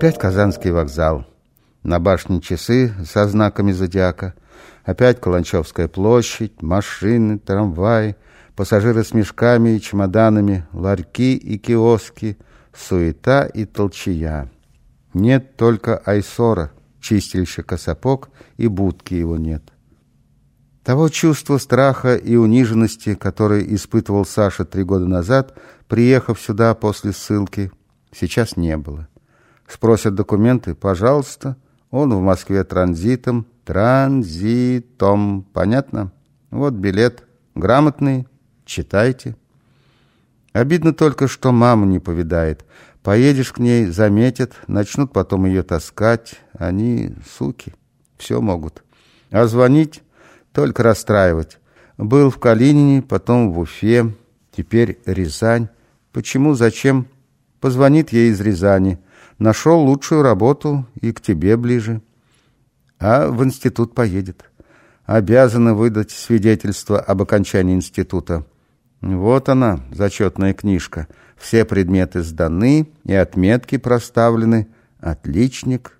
Опять Казанский вокзал. На башне часы со знаками зодиака. Опять Каланчевская площадь, машины, трамваи, пассажиры с мешками и чемоданами, ларьки и киоски, суета и толчая. Нет только Айсора, чистильщика сапог, и будки его нет. Того чувства страха и униженности, которое испытывал Саша три года назад, приехав сюда после ссылки, сейчас не было. Спросят документы, пожалуйста. Он в Москве транзитом. Транзитом. Понятно? Вот билет. Грамотный. Читайте. Обидно только, что маму не повидает. Поедешь к ней, заметят, начнут потом ее таскать. Они суки. Все могут. А звонить только расстраивать. Был в Калинине, потом в Уфе, теперь Рязань. Почему, зачем? Позвонит ей из Рязани. Нашел лучшую работу и к тебе ближе. А в институт поедет. Обязаны выдать свидетельство об окончании института. Вот она, зачетная книжка. Все предметы сданы и отметки проставлены. Отличник.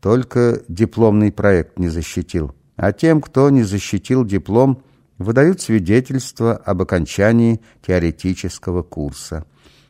Только дипломный проект не защитил а тем, кто не защитил диплом, выдают свидетельство об окончании теоретического курса.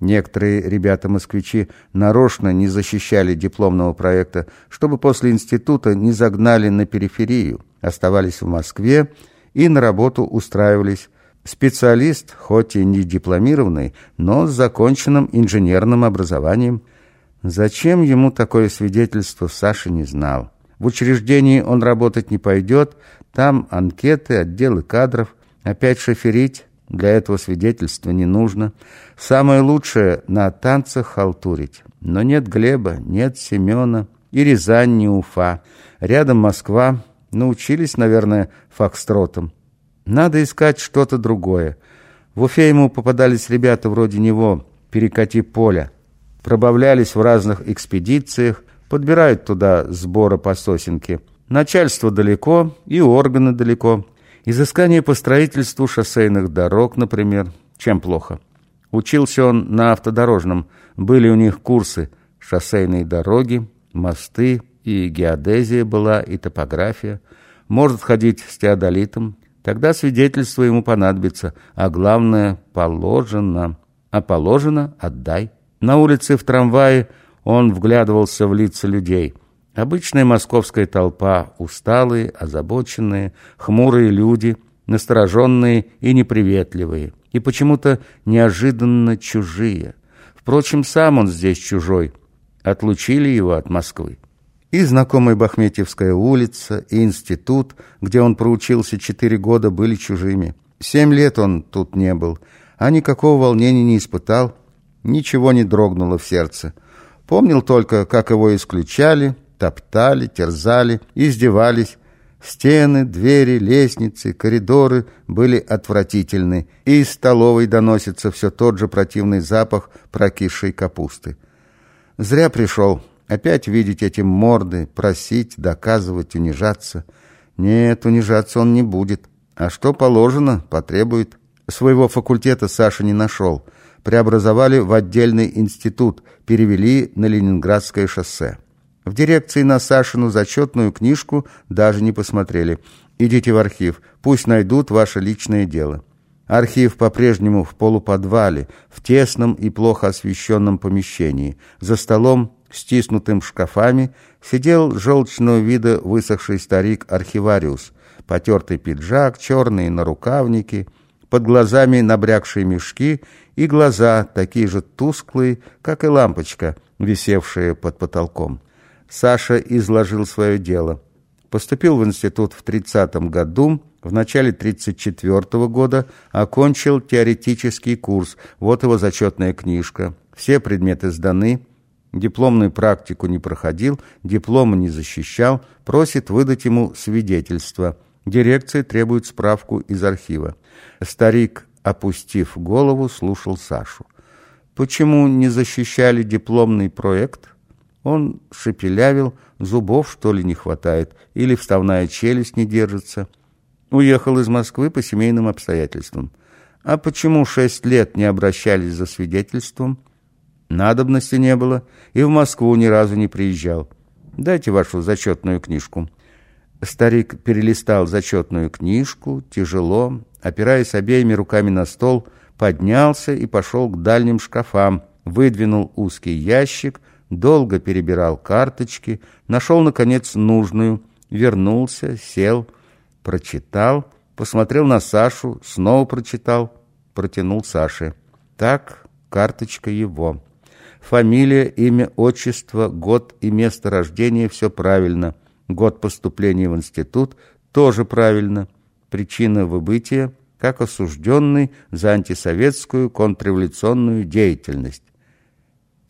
Некоторые ребята-москвичи нарочно не защищали дипломного проекта, чтобы после института не загнали на периферию, оставались в Москве и на работу устраивались. Специалист, хоть и не дипломированный, но с законченным инженерным образованием. Зачем ему такое свидетельство, Саша не знал. В учреждении он работать не пойдет, там анкеты, отделы кадров. Опять шоферить, для этого свидетельства не нужно. Самое лучшее — на танцах халтурить. Но нет Глеба, нет Семена, и Рязань не Уфа. Рядом Москва, научились, наверное, фокстротом. Надо искать что-то другое. В Уфе ему попадались ребята вроде него, перекати поля. Пробавлялись в разных экспедициях, подбирают туда сбора по сосенке. Начальство далеко и органы далеко. Изыскание по строительству шоссейных дорог, например. Чем плохо? Учился он на автодорожном. Были у них курсы шоссейные дороги, мосты, и геодезия была, и топография. Может ходить с теодолитом. Тогда свидетельство ему понадобится. А главное, положено. А положено – отдай. На улице в трамвае – он вглядывался в лица людей. Обычная московская толпа, усталые, озабоченные, хмурые люди, настороженные и неприветливые, и почему-то неожиданно чужие. Впрочем, сам он здесь чужой. Отлучили его от Москвы. И знакомая Бахметьевская улица, и институт, где он проучился четыре года, были чужими. Семь лет он тут не был, а никакого волнения не испытал, ничего не дрогнуло в сердце. Помнил только, как его исключали, топтали, терзали, издевались. Стены, двери, лестницы, коридоры были отвратительны, и из столовой доносится все тот же противный запах прокисшей капусты. Зря пришел. Опять видеть эти морды, просить, доказывать, унижаться. Нет, унижаться он не будет. А что положено, потребует. Своего факультета Саша не нашел — преобразовали в отдельный институт, перевели на Ленинградское шоссе. В дирекции на Сашину зачетную книжку даже не посмотрели. Идите в архив, пусть найдут ваше личное дело. Архив по-прежнему в полуподвале, в тесном и плохо освещенном помещении. За столом, стиснутым шкафами, сидел желчного вида высохший старик-архивариус. Потертый пиджак, черные нарукавники, под глазами набрякшие мешки и глаза такие же тусклые, как и лампочка, висевшая под потолком. Саша изложил свое дело. Поступил в институт в 30 году, в начале 34 -го года окончил теоретический курс. Вот его зачетная книжка. Все предметы сданы. Дипломную практику не проходил, диплома не защищал, просит выдать ему свидетельство. Дирекция требует справку из архива. Старик опустив голову, слушал Сашу. Почему не защищали дипломный проект? Он шепелявил, зубов, что ли, не хватает, или вставная челюсть не держится. Уехал из Москвы по семейным обстоятельствам. А почему шесть лет не обращались за свидетельством? Надобности не было, и в Москву ни разу не приезжал. Дайте вашу зачетную книжку». Старик перелистал зачетную книжку, тяжело, опираясь обеими руками на стол, поднялся и пошел к дальним шкафам, выдвинул узкий ящик, долго перебирал карточки, нашел, наконец, нужную, вернулся, сел, прочитал, посмотрел на Сашу, снова прочитал, протянул Саше. Так, карточка его. Фамилия, имя, отчество, год и место рождения – все правильно. Год поступления в институт – тоже правильно. Причина выбытия – как осужденный за антисоветскую контрреволюционную деятельность.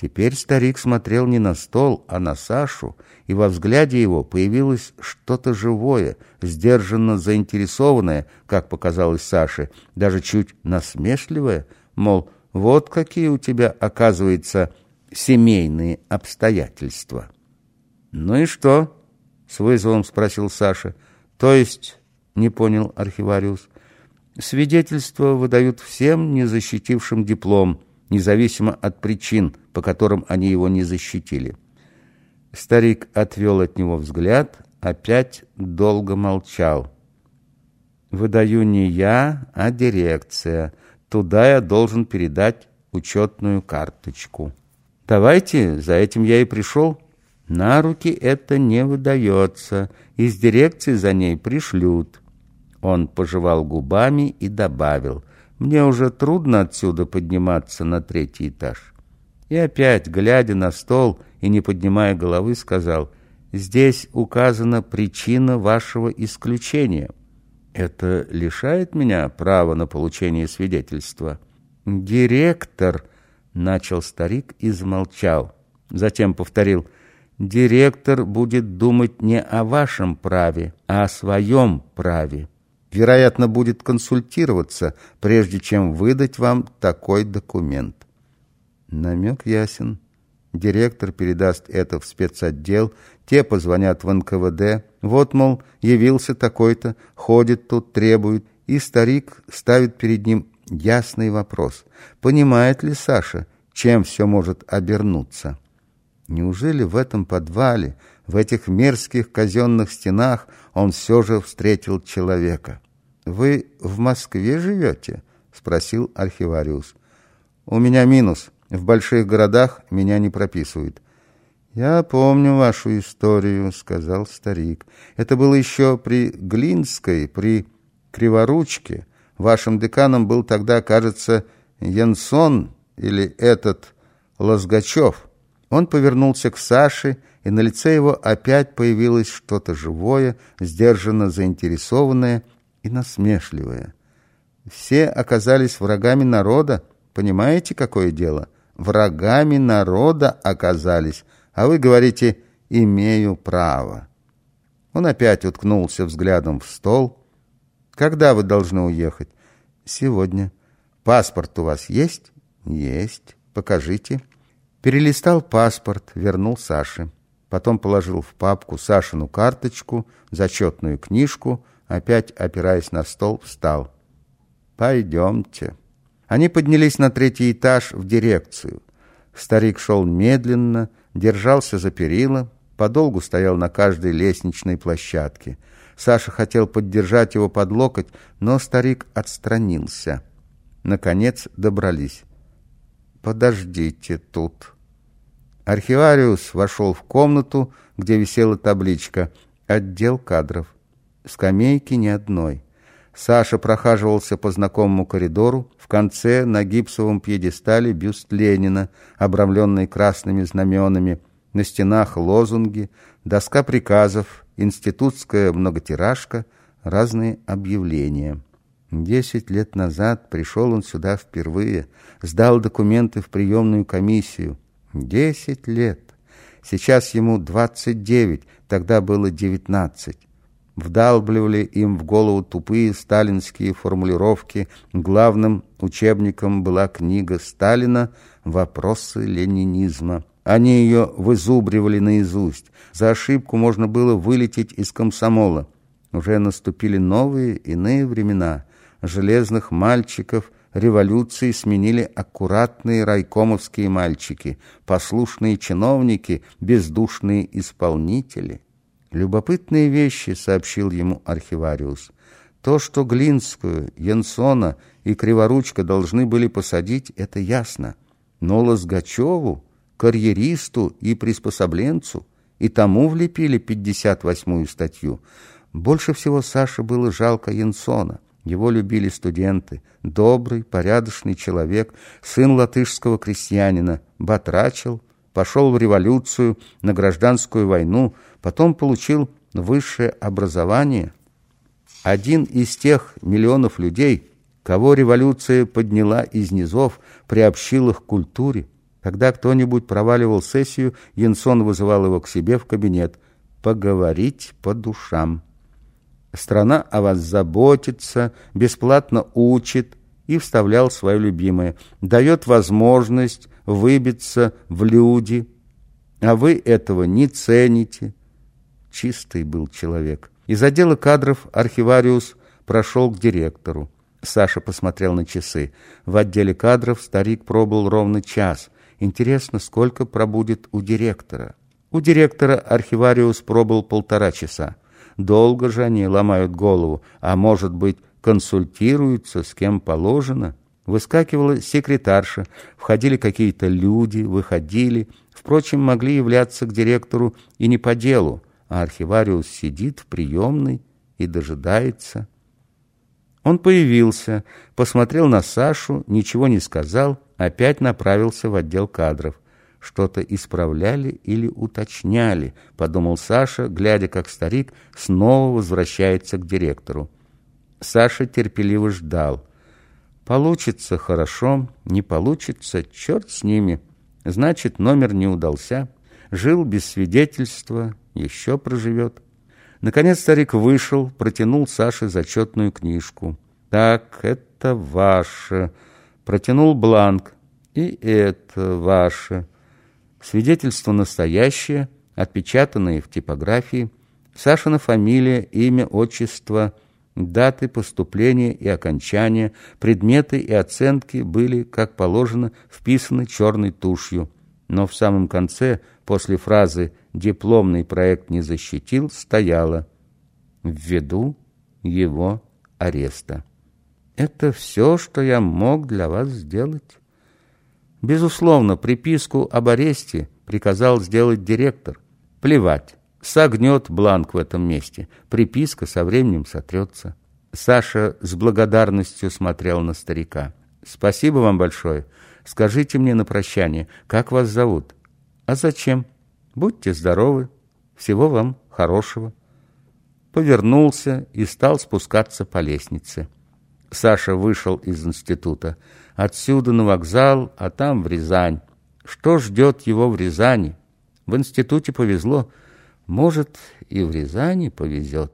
Теперь старик смотрел не на стол, а на Сашу, и во взгляде его появилось что-то живое, сдержанно заинтересованное, как показалось Саше, даже чуть насмешливое, мол, вот какие у тебя, оказывается, семейные обстоятельства. «Ну и что?» — с вызовом спросил Саша. «То есть...» — не понял архивариус. «Свидетельства выдают всем, не защитившим диплом, независимо от причин, по которым они его не защитили». Старик отвел от него взгляд, опять долго молчал. «Выдаю не я, а дирекция. Туда я должен передать учетную карточку». Давайте, за этим я и пришел. На руки это не выдается, из дирекции за ней пришлют. Он пожевал губами и добавил, мне уже трудно отсюда подниматься на третий этаж. И опять, глядя на стол и не поднимая головы, сказал, здесь указана причина вашего исключения. Это лишает меня права на получение свидетельства. Директор Начал старик и замолчал. Затем повторил, «Директор будет думать не о вашем праве, а о своем праве. Вероятно, будет консультироваться, прежде чем выдать вам такой документ». Намек ясен. Директор передаст это в спецотдел, те позвонят в НКВД. Вот, мол, явился такой-то, ходит тут, требует, и старик ставит перед ним ясный вопрос. Понимает ли Саша, чем все может обернуться? Неужели в этом подвале, в этих мерзких казенных стенах он все же встретил человека? «Вы в Москве живете?» — спросил архивариус. «У меня минус. В больших городах меня не прописывают». «Я помню вашу историю», — сказал старик. «Это было еще при Глинской, при Криворучке. Вашим деканом был тогда, кажется, Янсон или этот Лозгачев. Он повернулся к Саше, и на лице его опять появилось что-то живое, сдержанно заинтересованное и насмешливое. Все оказались врагами народа. Понимаете, какое дело? Врагами народа оказались, а вы говорите «имею право». Он опять уткнулся взглядом в стол, когда вы должны уехать? Сегодня. Паспорт у вас есть? Есть. Покажите. Перелистал паспорт, вернул Саше. Потом положил в папку Сашину карточку, зачетную книжку, опять, опираясь на стол, встал. «Пойдемте». Они поднялись на третий этаж в дирекцию. Старик шел медленно, держался за перила, подолгу стоял на каждой лестничной площадке – Саша хотел поддержать его под локоть, но старик отстранился. Наконец добрались. «Подождите тут». Архивариус вошел в комнату, где висела табличка «Отдел кадров». Скамейки ни одной. Саша прохаживался по знакомому коридору. В конце на гипсовом пьедестале бюст Ленина, обрамленный красными знаменами. На стенах лозунги, доска приказов, институтская многотиражка, разные объявления. Десять лет назад пришел он сюда впервые, сдал документы в приемную комиссию. Десять лет. Сейчас ему двадцать девять, тогда было девятнадцать. Вдалбливали им в голову тупые сталинские формулировки. Главным учебником была книга Сталина «Вопросы ленинизма». Они ее вызубривали наизусть. За ошибку можно было вылететь из комсомола. Уже наступили новые, иные времена. Железных мальчиков революции сменили аккуратные райкомовские мальчики, послушные чиновники, бездушные исполнители. Любопытные вещи, сообщил ему архивариус. То, что Глинскую, Янсона и Криворучка должны были посадить, это ясно. Но Лозгачеву, карьеристу и приспособленцу, и тому влепили 58-ю статью. Больше всего Саше было жалко Янсона. Его любили студенты. Добрый, порядочный человек, сын латышского крестьянина, батрачил, пошел в революцию, на гражданскую войну, потом получил высшее образование. Один из тех миллионов людей, кого революция подняла из низов, приобщил их к культуре. Когда кто-нибудь проваливал сессию, Янсон вызывал его к себе в кабинет поговорить по душам. Страна о вас заботится, бесплатно учит и вставлял свое любимое. Дает возможность выбиться в люди, а вы этого не цените. Чистый был человек. Из отдела кадров архивариус прошел к директору. Саша посмотрел на часы. В отделе кадров старик пробыл ровно час. Интересно, сколько пробудет у директора? У директора архивариус пробыл полтора часа. Долго же они ломают голову, а может быть, консультируются с кем положено. Выскакивала секретарша, входили какие-то люди, выходили. Впрочем, могли являться к директору и не по делу, а архивариус сидит в приемной и дожидается. Он появился, посмотрел на Сашу, ничего не сказал, опять направился в отдел кадров что-то исправляли или уточняли, подумал Саша, глядя, как старик снова возвращается к директору. Саша терпеливо ждал. Получится хорошо, не получится, черт с ними. Значит, номер не удался. Жил без свидетельства, еще проживет. Наконец старик вышел, протянул Саше зачетную книжку. «Так, это ваше». Протянул бланк. «И это ваше». Свидетельство настоящее, отпечатанное в типографии, Сашина фамилия, имя, отчество, даты поступления и окончания, предметы и оценки были, как положено, вписаны черной тушью. Но в самом конце, после фразы «дипломный проект не защитил», стояло «ввиду его ареста». Это все, что я мог для вас сделать. Безусловно, приписку об аресте приказал сделать директор. Плевать, согнет бланк в этом месте. Приписка со временем сотрется. Саша с благодарностью смотрел на старика. «Спасибо вам большое. Скажите мне на прощание, как вас зовут?» «А зачем? Будьте здоровы. Всего вам хорошего». Повернулся и стал спускаться по лестнице. Саша вышел из института. Отсюда на вокзал, а там в Рязань. Что ждет его в Рязани? В институте повезло. Может, и в Рязани повезет.